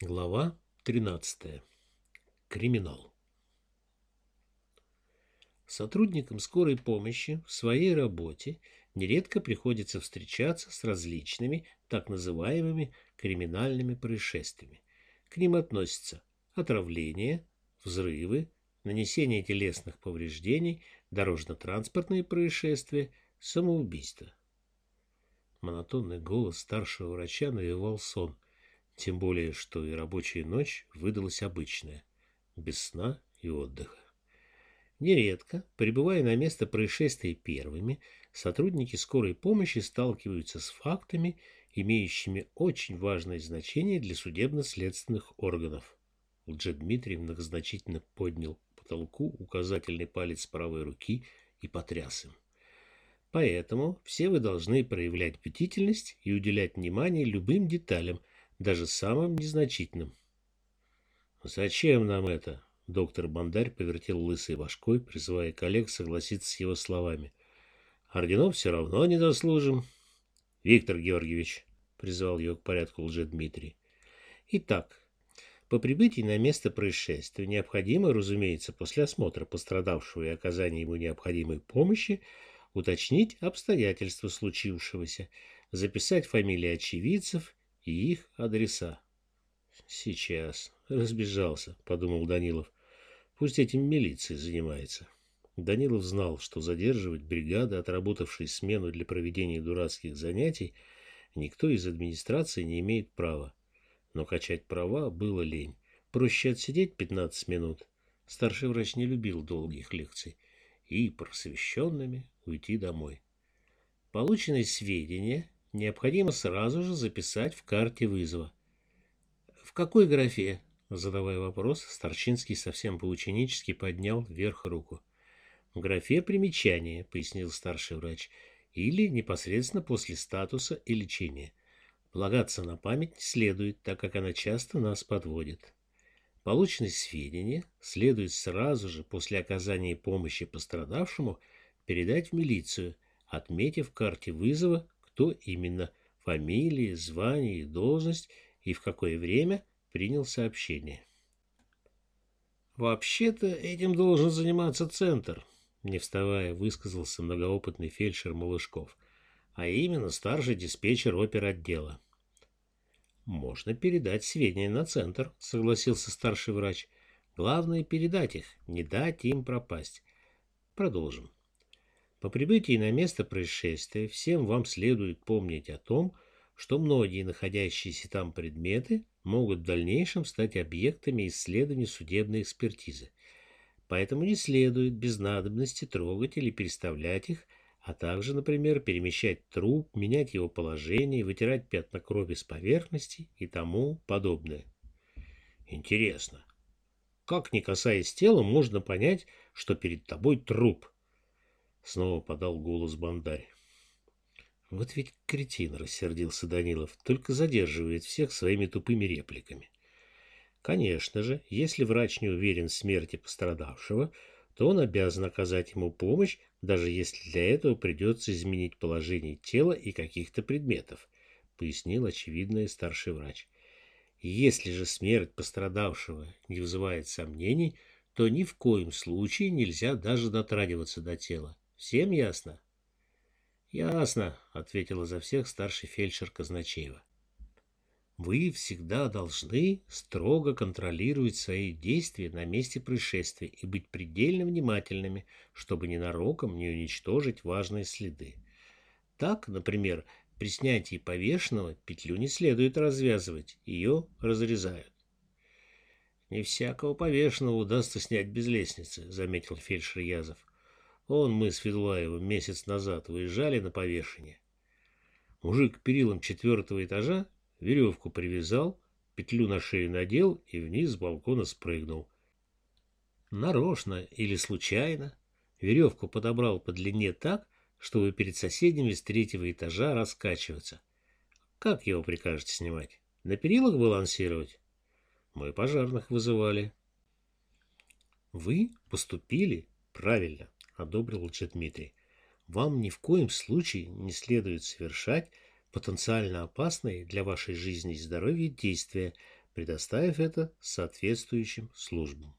Глава 13. Криминал. Сотрудникам скорой помощи в своей работе нередко приходится встречаться с различными так называемыми криминальными происшествиями. К ним относятся отравление, взрывы, нанесение телесных повреждений, дорожно-транспортные происшествия, самоубийство. Монотонный голос старшего врача навевал сон – тем более, что и рабочая ночь выдалась обычная, без сна и отдыха. Нередко, прибывая на место происшествия первыми, сотрудники скорой помощи сталкиваются с фактами, имеющими очень важное значение для судебно-следственных органов. Лже Дмитрий многозначительно поднял к потолку указательный палец правой руки и потряс им. Поэтому все вы должны проявлять бдительность и уделять внимание любым деталям, даже самым незначительным. «Зачем нам это?» — доктор Бандарь повертел лысой башкой, призывая коллег согласиться с его словами. «Орденов все равно не заслужим». «Виктор Георгиевич», — призвал его к порядку лже-Дмитрий. «Итак, по прибытии на место происшествия необходимо, разумеется, после осмотра пострадавшего и оказания ему необходимой помощи, уточнить обстоятельства случившегося, записать фамилии очевидцев и их адреса. Сейчас. Разбежался, подумал Данилов. Пусть этим милиция занимается. Данилов знал, что задерживать бригады, отработавшие смену для проведения дурацких занятий, никто из администрации не имеет права. Но качать права было лень. Проще отсидеть 15 минут. Старший врач не любил долгих лекций. И просвещенными уйти домой. Полученные сведения необходимо сразу же записать в карте вызова. В какой графе? Задавая вопрос, Старчинский совсем поученически поднял вверх руку. В графе примечание, пояснил старший врач, или непосредственно после статуса и лечения. Полагаться на память не следует, так как она часто нас подводит. Полученные сведения следует сразу же после оказания помощи пострадавшему передать в милицию, отметив в карте вызова кто именно, фамилии, звание и должность, и в какое время принял сообщение. «Вообще-то этим должен заниматься Центр», — не вставая высказался многоопытный фельдшер Малышков, а именно старший диспетчер оперотдела. «Можно передать сведения на Центр», — согласился старший врач. «Главное — передать их, не дать им пропасть. Продолжим. По прибытии на место происшествия всем вам следует помнить о том, что многие находящиеся там предметы могут в дальнейшем стать объектами исследований судебной экспертизы. Поэтому не следует без надобности трогать или переставлять их, а также, например, перемещать труп, менять его положение, вытирать пятна крови с поверхности и тому подобное. Интересно, как, не касаясь тела, можно понять, что перед тобой труп – Снова подал голос Бандарь. Вот ведь кретин, рассердился Данилов, только задерживает всех своими тупыми репликами. Конечно же, если врач не уверен в смерти пострадавшего, то он обязан оказать ему помощь, даже если для этого придется изменить положение тела и каких-то предметов, пояснил очевидный старший врач. Если же смерть пострадавшего не вызывает сомнений, то ни в коем случае нельзя даже дотрагиваться до тела. Всем ясно? Ясно, ответила за всех старший фельдшер Казначеева. Вы всегда должны строго контролировать свои действия на месте происшествия и быть предельно внимательными, чтобы ненароком не уничтожить важные следы. Так, например, при снятии повешенного петлю не следует развязывать, ее разрезают. «Не всякого повешенного удастся снять без лестницы», — заметил фельдшер Язов. Он мы с Федулаевым месяц назад выезжали на повешение. Мужик перилом четвертого этажа веревку привязал, петлю на шею надел и вниз с балкона спрыгнул. Нарочно или случайно веревку подобрал по длине так, чтобы перед соседями с третьего этажа раскачиваться. Как его прикажете снимать? На перилах балансировать? Мы пожарных вызывали. Вы поступили правильно одобрил Дмитрий. Вам ни в коем случае не следует совершать потенциально опасные для вашей жизни и здоровья действия, предоставив это соответствующим службам.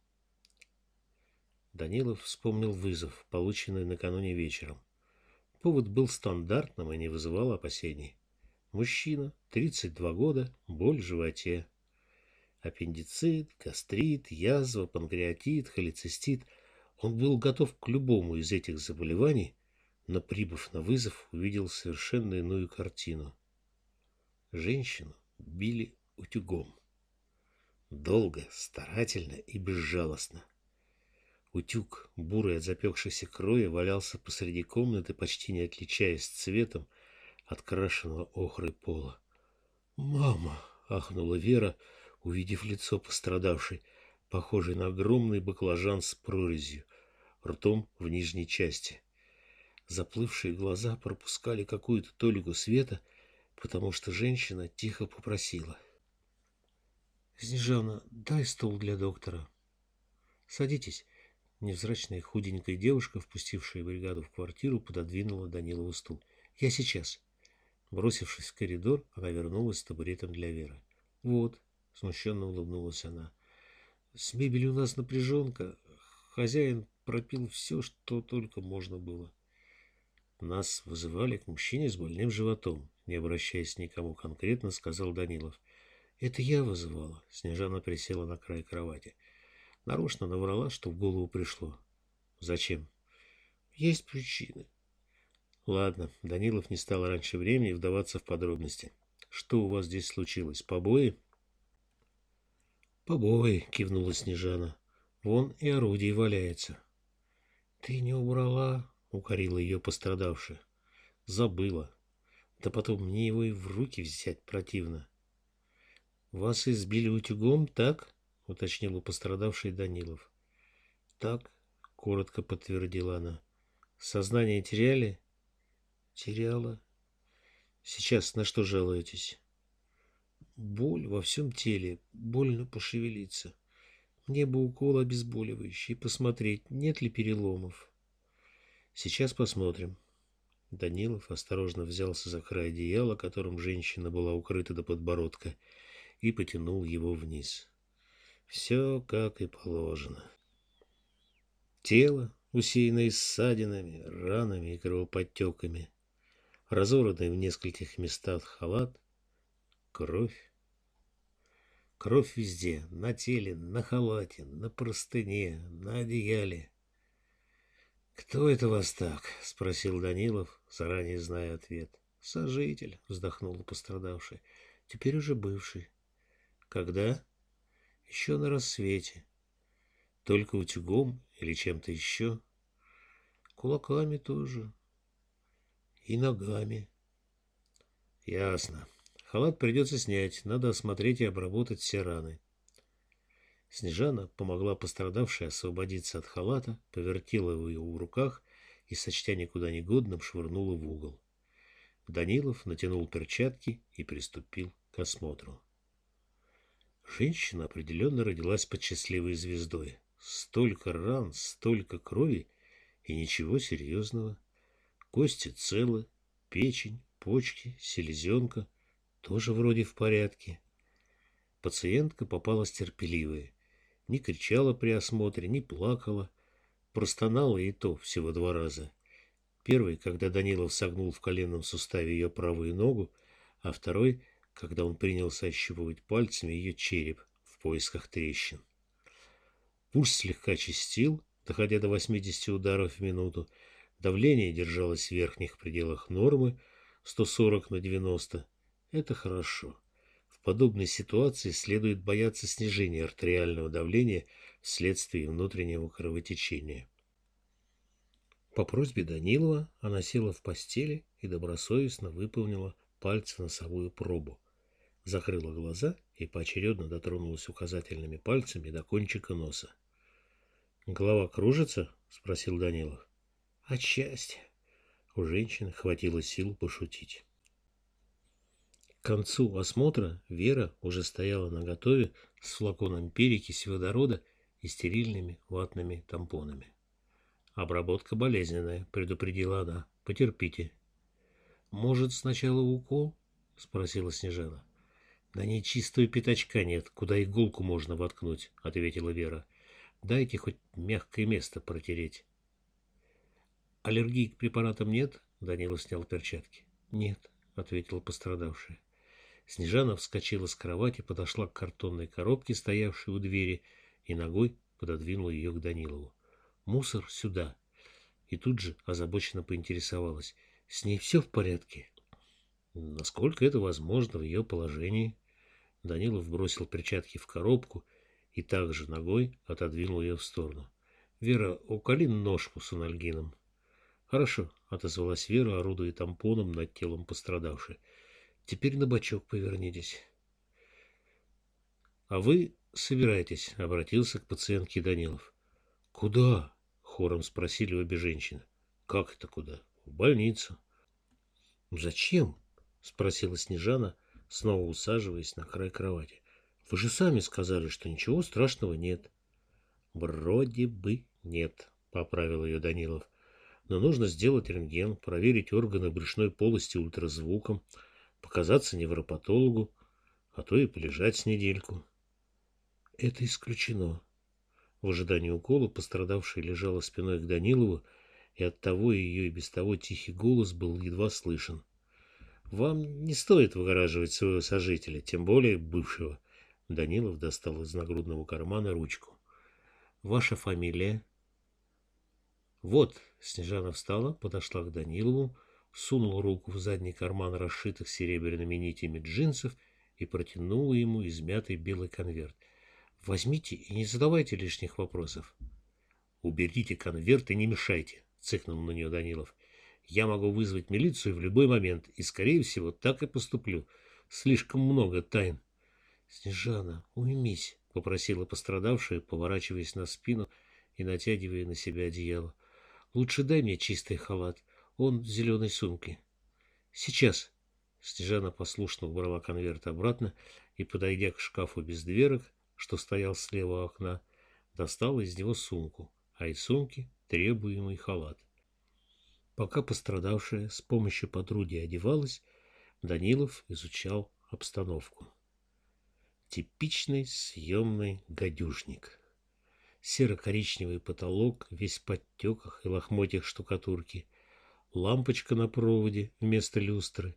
Данилов вспомнил вызов, полученный накануне вечером. Повод был стандартным и не вызывал опасений. Мужчина, 32 года, боль в животе. Аппендицит, гастрит, язва, панкреатит, холецистит. Он был готов к любому из этих заболеваний, но, прибыв на вызов, увидел совершенно иную картину. Женщину били утюгом. Долго, старательно и безжалостно. Утюг, бурый от запекшейся крови, валялся посреди комнаты, почти не отличаясь цветом от крашеного охрой пола. «Мама!» — ахнула Вера, увидев лицо пострадавшей, похожей на огромный баклажан с прорезью, ртом в нижней части. Заплывшие глаза пропускали какую-то толику света, потому что женщина тихо попросила. «Снежана, дай стул для доктора. Садитесь». Невзрачная худенькая девушка, впустившая бригаду в квартиру, пододвинула Данилову стул. «Я сейчас». Бросившись в коридор, она вернулась с табуретом для Веры. «Вот», — смущенно улыбнулась она, — «с мебелью у нас напряженка. Хозяин пропил все, что только можно было». Нас вызывали к мужчине с больным животом, не обращаясь никому конкретно, сказал Данилов. «Это я вызывала», — Снежана присела на край кровати. Нарочно наврала, что в голову пришло. Зачем? Есть причины. Ладно, Данилов не стал раньше времени вдаваться в подробности. Что у вас здесь случилось? Побои? Побои, кивнула Снежана. Вон и орудие валяется. Ты не убрала, укорила ее пострадавшая. Забыла. Да потом мне его и в руки взять противно. Вас избили утюгом, так? — уточнил у пострадавшей Данилов. «Так», — коротко подтвердила она. «Сознание теряли?» «Теряла». «Сейчас на что жалуетесь?» «Боль во всем теле, больно пошевелиться. Мне бы укол обезболивающий, посмотреть, нет ли переломов». «Сейчас посмотрим». Данилов осторожно взялся за край одеяла, которым женщина была укрыта до подбородка, и потянул его вниз. Все как и положено. Тело, усеянное ссадинами, ранами и кровоподтеками, разорванный в нескольких местах халат, кровь. Кровь везде, на теле, на халате, на простыне, на одеяле. «Кто это вас так?» — спросил Данилов, заранее зная ответ. «Сожитель», — вздохнул пострадавший, — «теперь уже бывший». «Когда?» еще на рассвете. Только утюгом или чем-то еще. Кулаками тоже. И ногами. Ясно. Халат придется снять. Надо осмотреть и обработать все раны. Снежана помогла пострадавшей освободиться от халата, повертела его в руках и, сочтя никуда негодным, швырнула в угол. Данилов натянул перчатки и приступил к осмотру. Женщина определенно родилась под счастливой звездой. Столько ран, столько крови и ничего серьезного. Кости целы, печень, почки, селезенка тоже вроде в порядке. Пациентка попалась терпеливая. Не кричала при осмотре, не плакала. Простонала и то всего два раза. Первый, когда Данилов согнул в коленном суставе ее правую ногу, а второй — когда он принялся ощупывать пальцами ее череп в поисках трещин. Пульс слегка чистил, доходя до 80 ударов в минуту. Давление держалось в верхних пределах нормы 140 на 90. Это хорошо. В подобной ситуации следует бояться снижения артериального давления вследствие внутреннего кровотечения. По просьбе Данилова она села в постели и добросовестно выполнила пальцем-носовую пробу закрыла глаза и поочередно дотронулась указательными пальцами до кончика носа. «Голова кружится?» — спросил Данилов. «Отчасти». У женщины хватило сил пошутить. К концу осмотра Вера уже стояла на готове с флаконом перекиси водорода и стерильными ватными тампонами. «Обработка болезненная», — предупредила она. «Потерпите». «Может, сначала укол?» — спросила Снежана. — На ней чистого пятачка нет, куда иголку можно воткнуть, — ответила Вера. — Дайте хоть мягкое место протереть. — Аллергии к препаратам нет? — Данила снял перчатки. — Нет, — ответила пострадавшая. Снежана вскочила с кровати, подошла к картонной коробке, стоявшей у двери, и ногой пододвинула ее к Данилову. «Мусор сюда!» И тут же озабоченно поинтересовалась. «С ней все в порядке?» Насколько это возможно в ее положении. Данилов бросил перчатки в коробку и также ногой отодвинул ее в сторону. «Вера, уколи ножку с анальгином». «Хорошо», — отозвалась Вера, орудуя тампоном над телом пострадавшей. Теперь на бочок повернитесь. — А вы собираетесь? — обратился к пациентке Данилов. — Куда? — хором спросили обе женщины. — Как это куда? — В больницу. — Зачем? — спросила Снежана, снова усаживаясь на край кровати. — Вы же сами сказали, что ничего страшного нет. — Вроде бы нет, — поправил ее Данилов. — Но нужно сделать рентген, проверить органы брюшной полости ультразвуком, — показаться невропатологу, а то и полежать с недельку. Это исключено. В ожидании укола пострадавшая лежала спиной к Данилову, и оттого ее и без того тихий голос был едва слышен. Вам не стоит выгораживать своего сожителя, тем более бывшего. Данилов достал из нагрудного кармана ручку. Ваша фамилия? Вот, Снежана встала, подошла к Данилову, сунул руку в задний карман расшитых серебряными нитями джинсов и протянул ему измятый белый конверт. «Возьмите и не задавайте лишних вопросов». «Уберите конверт и не мешайте», — цыкнул на нее Данилов. «Я могу вызвать милицию в любой момент, и, скорее всего, так и поступлю. Слишком много тайн». «Снежана, уймись», — попросила пострадавшая, поворачиваясь на спину и натягивая на себя одеяло. «Лучше дай мне чистый халат. Он в зеленой сумке. Сейчас. Снежана послушно убрала конверт обратно и, подойдя к шкафу без дверок, что стоял слева окна, достала из него сумку, а из сумки требуемый халат. Пока пострадавшая с помощью подруги одевалась, Данилов изучал обстановку. Типичный съемный гадюшник. Серо-коричневый потолок, весь подтеках и лохмотьях штукатурки – лампочка на проводе вместо люстры,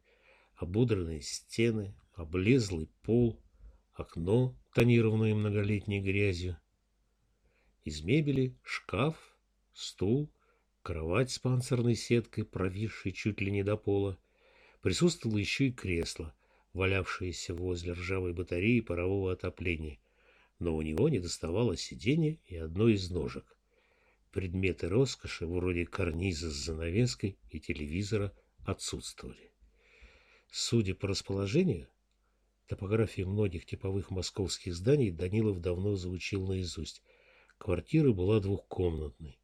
ободранные стены, облезлый пол, окно, тонированное многолетней грязью. Из мебели шкаф, стул, кровать с панцирной сеткой, провисшей чуть ли не до пола. Присутствовало еще и кресло, валявшееся возле ржавой батареи парового отопления, но у него не доставало сиденья и одной из ножек. Предметы роскоши, вроде карниза с занавеской и телевизора, отсутствовали. Судя по расположению, топографии многих типовых московских зданий Данилов давно заучил наизусть. Квартира была двухкомнатной.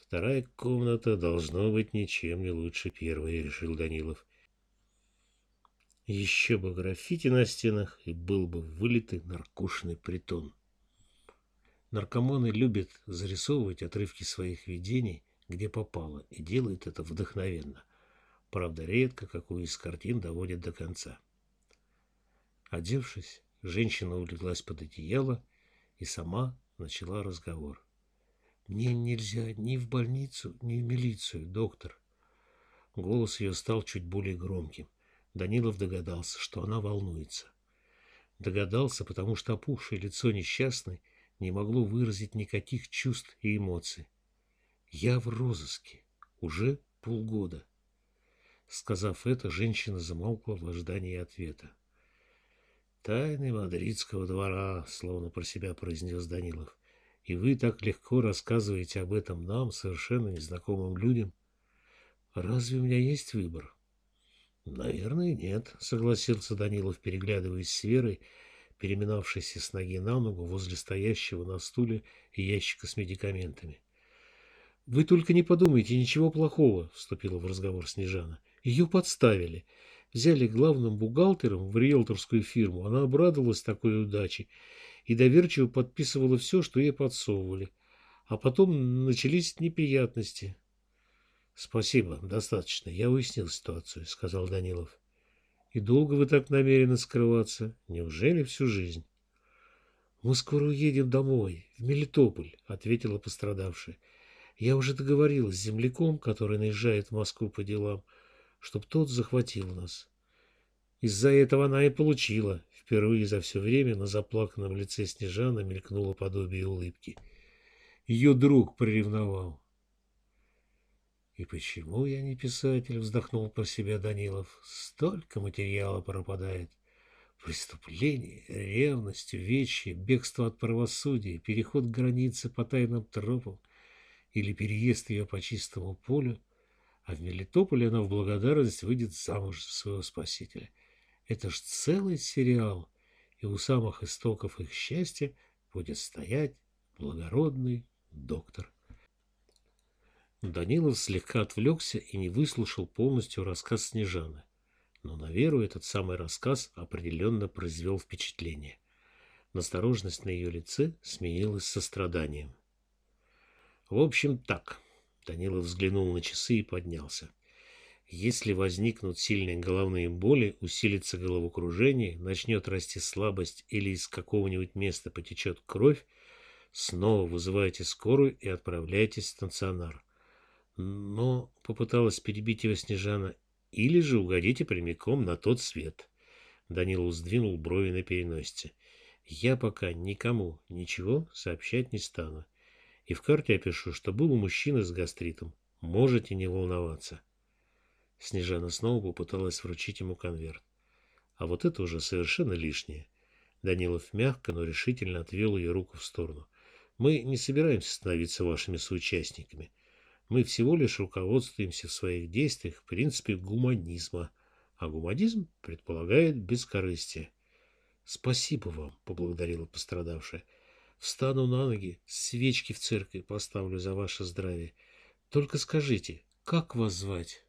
Вторая комната должно быть ничем не лучше первой, решил Данилов. Еще бы граффити на стенах, и был бы вылитый наркушный притон. Наркоманы любят зарисовывать отрывки своих видений, где попало, и делают это вдохновенно. Правда, редко какую из картин доводят до конца. Одевшись, женщина улеглась под одеяло и сама начала разговор. «Мне нельзя ни в больницу, ни в милицию, доктор». Голос ее стал чуть более громким. Данилов догадался, что она волнуется. Догадался, потому что опухшее лицо несчастной не могло выразить никаких чувств и эмоций. Я в розыске. Уже полгода. Сказав это, женщина замолкла в ожидании ответа. «Тайны мадридского двора», — словно про себя произнес Данилов. «И вы так легко рассказываете об этом нам, совершенно незнакомым людям. Разве у меня есть выбор?» «Наверное, нет», — согласился Данилов, переглядываясь с Верой переминавшийся с ноги на ногу возле стоящего на стуле ящика с медикаментами. «Вы только не подумайте, ничего плохого», — вступила в разговор Снежана. «Ее подставили. Взяли главным бухгалтером в риэлторскую фирму. Она обрадовалась такой удаче и доверчиво подписывала все, что ей подсовывали. А потом начались неприятности». «Спасибо, достаточно. Я уяснил ситуацию», — сказал Данилов. И долго вы так намерены скрываться? Неужели всю жизнь? Мы скоро уедем домой, в Мелитополь, ответила пострадавшая. Я уже договорилась с земляком, который наезжает в Москву по делам, чтоб тот захватил нас. Из-за этого она и получила. Впервые за все время на заплаканном лице Снежана мелькнуло подобие улыбки. Ее друг приревновал. «И почему я не писатель?» — вздохнул про себя Данилов. «Столько материала пропадает. Преступление, ревность, увечье, бегство от правосудия, переход границы по тайным тропам или переезд ее по чистому полю, а в Мелитополе она в благодарность выйдет замуж за своего спасителя. Это ж целый сериал, и у самых истоков их счастья будет стоять благородный доктор. Данилов слегка отвлекся и не выслушал полностью рассказ Снежаны. Но на Веру этот самый рассказ определенно произвел впечатление. Насторожность на ее лице сменилась состраданием. В общем, так. Данилов взглянул на часы и поднялся. Если возникнут сильные головные боли, усилится головокружение, начнет расти слабость или из какого-нибудь места потечет кровь, снова вызывайте скорую и отправляйтесь в стационар. Но попыталась перебить его Снежана. Или же угодите прямиком на тот свет. Данилов сдвинул брови на переносице. Я пока никому ничего сообщать не стану. И в карте опишу, что был у мужчины с гастритом. Можете не волноваться. Снежана снова попыталась вручить ему конверт. А вот это уже совершенно лишнее. Данилов мягко, но решительно отвел ее руку в сторону. Мы не собираемся становиться вашими соучастниками. Мы всего лишь руководствуемся в своих действиях в принципе гуманизма, а гуманизм предполагает бескорыстие. — Спасибо вам, — поблагодарила пострадавшая. — Встану на ноги, свечки в церкви поставлю за ваше здравие. Только скажите, как вас звать?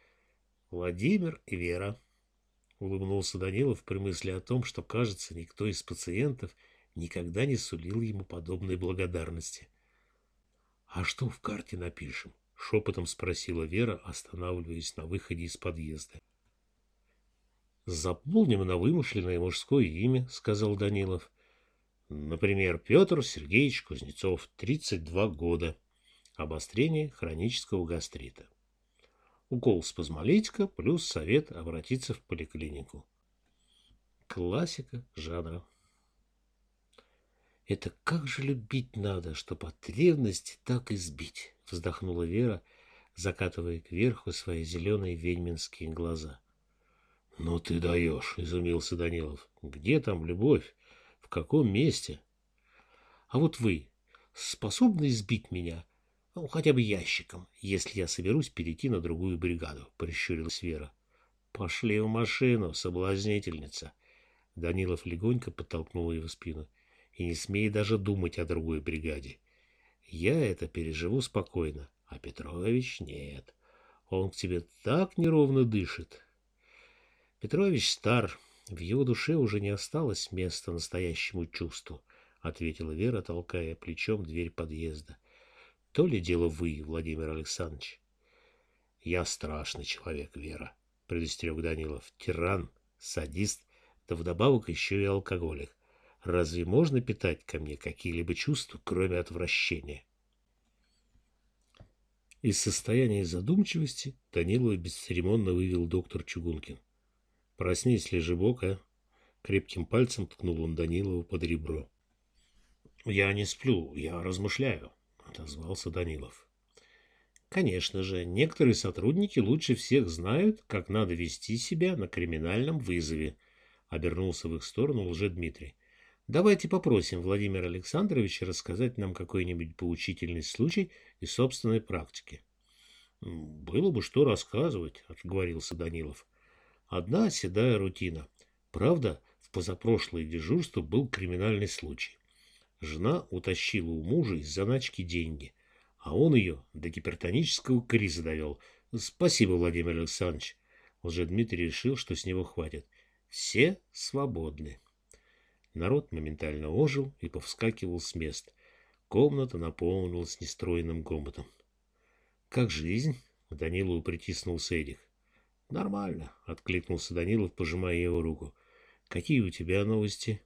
— Владимир и Вера, — улыбнулся Данилов при мысли о том, что, кажется, никто из пациентов никогда не сулил ему подобной благодарности. «А что в карте напишем?» — шепотом спросила Вера, останавливаясь на выходе из подъезда. «Заполним на вымышленное мужское имя», — сказал Данилов. «Например, Петр Сергеевич Кузнецов, 32 года. Обострение хронического гастрита. Укол спазмолитика плюс совет обратиться в поликлинику. Классика жанра. Это как же любить надо, чтоб от ревности так избить, вздохнула Вера, закатывая кверху свои зеленые ведьминские глаза. Ну ты даешь, изумился Данилов. Где там любовь? В каком месте? А вот вы способны избить меня, ну, хотя бы ящиком, если я соберусь перейти на другую бригаду, прищурилась Вера. Пошли в машину, соблазнительница. Данилов легонько подтолкнул ее в спину и не смей даже думать о другой бригаде. Я это переживу спокойно, а Петрович нет. Он к тебе так неровно дышит. Петрович стар, в его душе уже не осталось места настоящему чувству, ответила Вера, толкая плечом дверь подъезда. То ли дело вы, Владимир Александрович. Я страшный человек, Вера, предостерег Данилов. Тиран, садист, да вдобавок еще и алкоголик. Разве можно питать ко мне какие-либо чувства, кроме отвращения? Из состояния задумчивости Данилова бесцеремонно вывел доктор Чугункин. «Проснись, лежебок, а!» Крепким пальцем ткнул он Данилову под ребро. «Я не сплю, я размышляю», — отозвался Данилов. Конечно же, некоторые сотрудники лучше всех знают, как надо вести себя на криминальном вызове, обернулся в их сторону лже-Дмитрий. Давайте попросим Владимира Александровича рассказать нам какой-нибудь поучительный случай из собственной практики. Было бы что рассказывать, отговорился Данилов. Одна седая рутина. Правда, в позапрошлое дежурство был криминальный случай. Жена утащила у мужа из заначки деньги, а он ее до гипертонического криза довел. Спасибо, Владимир Александрович. Уже Дмитрий решил, что с него хватит. Все свободны. Народ моментально ожил и повскакивал с мест. Комната наполнилась нестроенным гомотом. — Как жизнь? — Данилову притиснулся Эдик. — Нормально, откликнулся Данилов, пожимая его руку. Какие у тебя новости?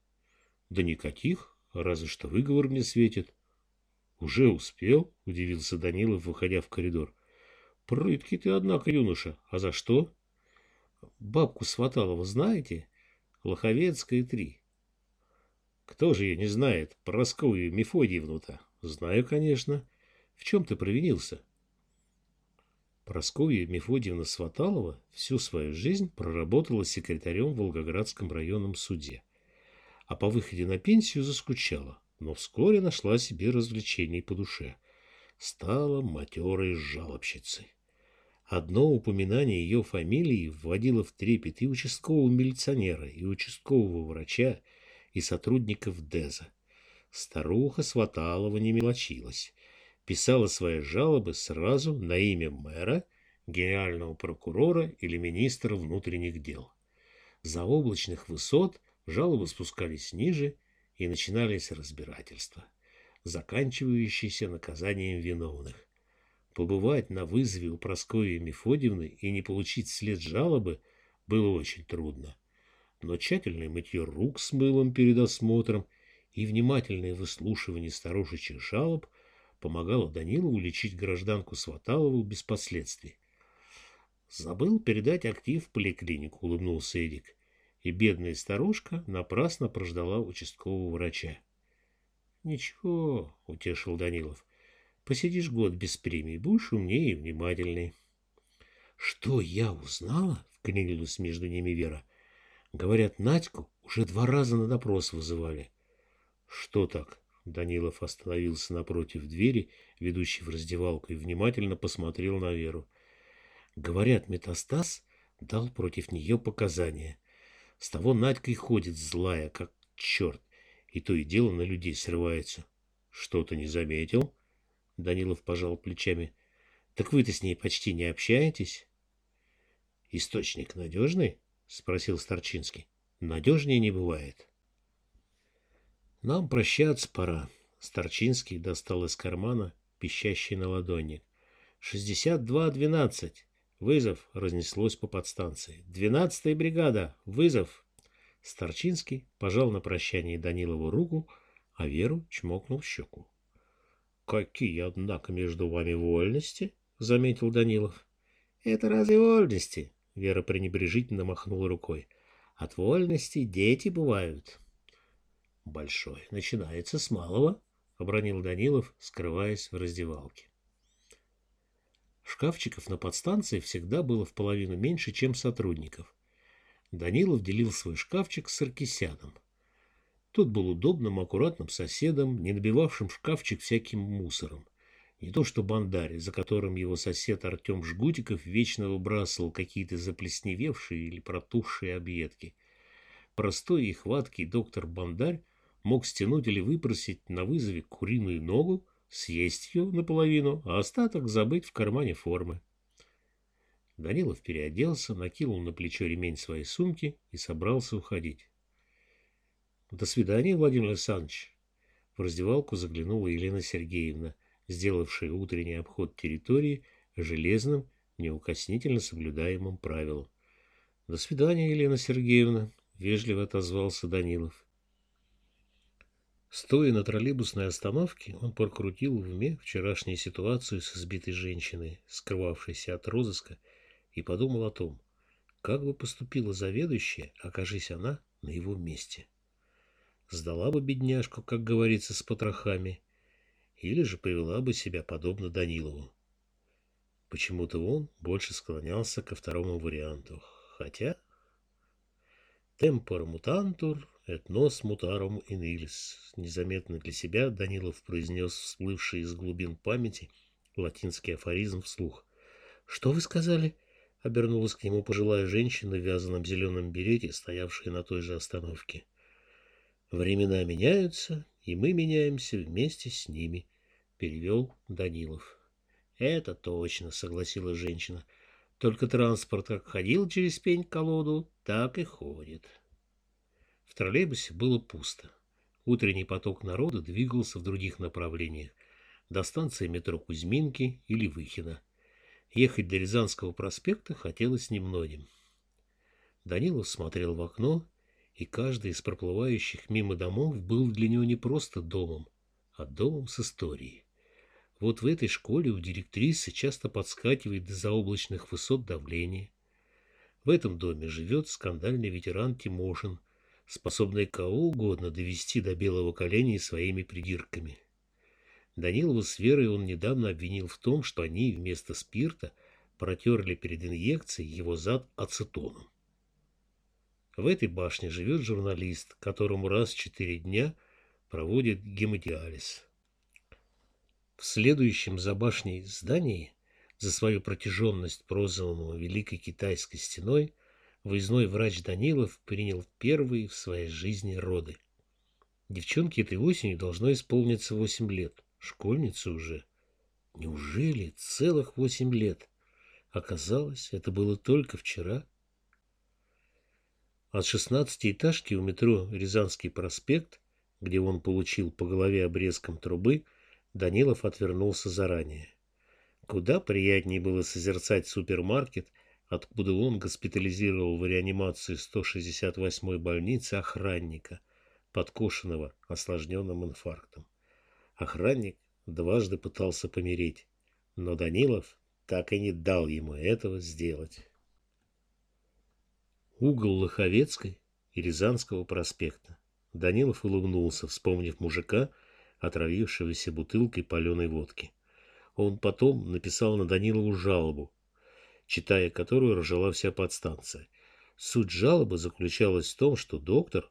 Да никаких, разве что выговор мне светит. Уже успел? Удивился Данилов, выходя в коридор. Прыткий ты, однако, юноша. А за что? Бабку Сваталова знаете? Лоховецкая три. Кто же ее не знает? Поросковью Мефодиевну-то. Знаю, конечно. В чем ты провинился? Просковья Мефодьевна Сваталова всю свою жизнь проработала секретарем в Волгоградском районном суде, а по выходе на пенсию заскучала, но вскоре нашла себе развлечений по душе. Стала матерой жалобщицей. Одно упоминание ее фамилии вводило в трепет и участкового милиционера, и участкового врача, и сотрудников ДЭЗа. Старуха Сваталова не мелочилась писала свои жалобы сразу на имя мэра, генерального прокурора или министра внутренних дел. За облачных высот жалобы спускались ниже, и начинались разбирательства, заканчивающиеся наказанием виновных. Побывать на вызове у Прасковьи Мефодьевны и не получить след жалобы было очень трудно. Но тщательное мытье рук с мылом перед осмотром и внимательное выслушивание старушечьих жалоб помогала Данилову лечить гражданку Сваталову без последствий. «Забыл передать актив в поликлинику», — улыбнулся Эдик. И бедная старушка напрасно прождала участкового врача. «Ничего», — утешил Данилов. «Посидишь год без премии, будешь умнее и внимательней». «Что я узнала?» — вклинилась между ними Вера. «Говорят, Надьку уже два раза на допрос вызывали». «Что так?» Данилов остановился напротив двери, ведущей в раздевалку, и внимательно посмотрел на Веру. Говорят, метастаз дал против нее показания. С того Надька и ходит злая, как черт, и то и дело на людей срывается. Что-то не заметил? Данилов пожал плечами. Так вы-то с ней почти не общаетесь? Источник надежный? Спросил Старчинский. Надежнее не бывает. Нам прощаться пора. Старчинский достал из кармана пищащий на ладони. «Шестьдесят два двенадцать. Вызов!» — разнеслось по подстанции. «Двенадцатая бригада! Вызов!» Старчинский пожал на прощание Данилову руку, а Веру чмокнул в щеку. «Какие, однако, между вами вольности?» — заметил Данилов. «Это разве вольности?» — Вера пренебрежительно махнула рукой. «От вольности дети бывают» большой. Начинается с малого, — обронил Данилов, скрываясь в раздевалке. Шкафчиков на подстанции всегда было в половину меньше, чем сотрудников. Данилов делил свой шкафчик с Саркисяном. Тот был удобным, аккуратным соседом, не набивавшим шкафчик всяким мусором. Не то что Бандарь, за которым его сосед Артем Жгутиков вечно выбрасывал какие-то заплесневевшие или протухшие объедки. Простой и хваткий доктор Бандарь мог стянуть или выпросить на вызове куриную ногу, съесть ее наполовину, а остаток забыть в кармане формы. Данилов переоделся, накинул на плечо ремень своей сумки и собрался уходить. «До свидания, Владимир Александрович!» В раздевалку заглянула Елена Сергеевна, сделавшая утренний обход территории железным, неукоснительно соблюдаемым правилом. «До свидания, Елена Сергеевна!» — вежливо отозвался Данилов. Стоя на троллейбусной остановке, он прокрутил в уме вчерашнюю ситуацию с избитой женщиной, скрывавшейся от розыска, и подумал о том, как бы поступила заведующая, окажись она на его месте. Сдала бы бедняжку, как говорится, с потрохами, или же повела бы себя подобно Данилову. Почему-то он больше склонялся ко второму варианту, хотя... Темпор мутантур «Et nos mutarum in illis». Незаметно для себя Данилов произнес всплывший из глубин памяти латинский афоризм вслух. «Что вы сказали?» — обернулась к нему пожилая женщина в вязаном зеленом берете, стоявшая на той же остановке. «Времена меняются, и мы меняемся вместе с ними», — перевел Данилов. «Это точно», — согласилась женщина. «Только транспорт как ходил через пень-колоду, так и ходит». В троллейбусе было пусто. Утренний поток народа двигался в других направлениях, до станции метро Кузьминки или Выхина. Ехать до Рязанского проспекта хотелось немногим. Данилов смотрел в окно, и каждый из проплывающих мимо домов был для него не просто домом, а домом с историей. Вот в этой школе у директрисы часто подскакивает до заоблачных высот давление. В этом доме живет скандальный ветеран Тимошин, способный кого угодно довести до белого коленя своими придирками. Данилову с Верой он недавно обвинил в том, что они вместо спирта протерли перед инъекцией его зад ацетоном. В этой башне живет журналист, которому раз в четыре дня проводит гемодиализ. В следующем за башней здании, за свою протяженность прозванному Великой Китайской стеной, выездной врач Данилов принял первые в своей жизни роды. Девчонке этой осенью должно исполниться восемь лет. Школьница уже. Неужели целых восемь лет? Оказалось, это было только вчера. От шестнадцатиэтажки у метро Рязанский проспект, где он получил по голове обрезком трубы, Данилов отвернулся заранее. Куда приятнее было созерцать супермаркет, откуда он госпитализировал в реанимацию 168-й больницы охранника, подкошенного осложненным инфарктом. Охранник дважды пытался помереть, но Данилов так и не дал ему этого сделать. Угол Лоховецкой и Рязанского проспекта. Данилов улыбнулся, вспомнив мужика, отравившегося бутылкой паленой водки. Он потом написал на Данилову жалобу, читая которую ржала вся подстанция. Суть жалобы заключалась в том, что доктор,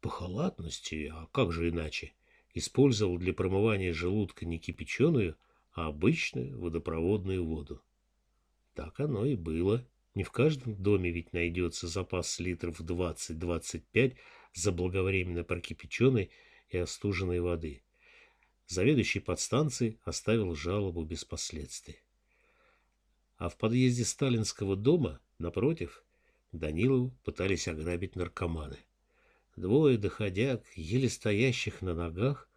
по халатности, а как же иначе, использовал для промывания желудка не кипяченую, а обычную водопроводную воду. Так оно и было. Не в каждом доме ведь найдется запас литров 20-25 заблаговременно прокипяченной и остуженной воды. Заведующий подстанции оставил жалобу без последствий. А в подъезде сталинского дома, напротив, Данилову пытались ограбить наркоманы. Двое доходяг, еле стоящих на ногах,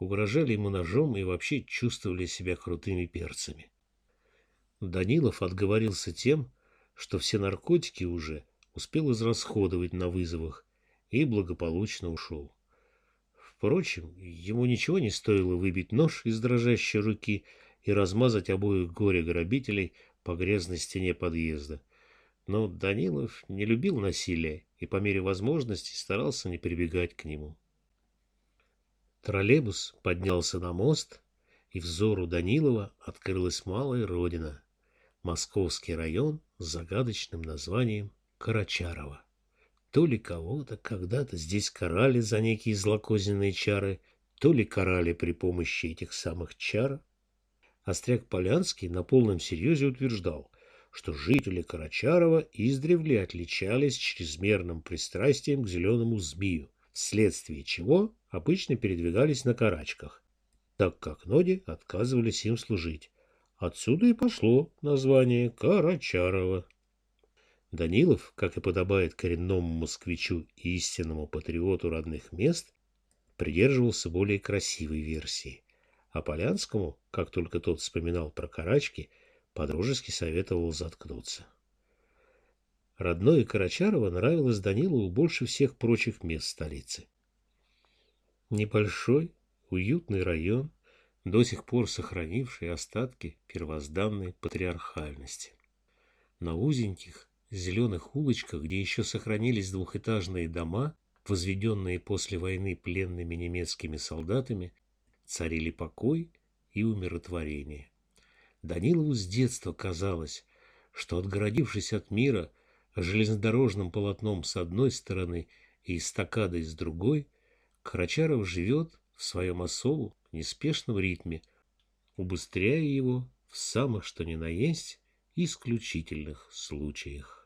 угрожали ему ножом и вообще чувствовали себя крутыми перцами. Данилов отговорился тем, что все наркотики уже успел израсходовать на вызовах и благополучно ушел. Впрочем, ему ничего не стоило выбить нож из дрожащей руки и размазать обоих горе-грабителей по грязной стене подъезда. Но Данилов не любил насилия и по мере возможности старался не прибегать к нему. Троллейбус поднялся на мост, и взору Данилова открылась малая родина — Московский район с загадочным названием Карачарова. То ли кого-то когда-то здесь карали за некие злокозненные чары, то ли карали при помощи этих самых чар. Остряк Полянский на полном серьезе утверждал, что жители Карачарова издревле отличались чрезмерным пристрастием к зеленому змею, вследствие чего обычно передвигались на карачках, так как ноги отказывались им служить. Отсюда и пошло название Карачарова. Данилов, как и подобает коренному москвичу и истинному патриоту родных мест, придерживался более красивой версии, а Полянскому, как только тот вспоминал про карачки, подружески советовал заткнуться. Родное Карачарова нравилось Данилову больше всех прочих мест столицы. Небольшой, уютный район, до сих пор сохранивший остатки первозданной патриархальности. На узеньких, зеленых улочках, где еще сохранились двухэтажные дома, возведенные после войны пленными немецкими солдатами, царили покой и умиротворение. Данилову с детства казалось, что, отгородившись от мира, железнодорожным полотном с одной стороны и эстакадой с другой, Карачаров живет в своем особом, неспешном ритме, убыстряя его в самых что ни на есть исключительных случаях.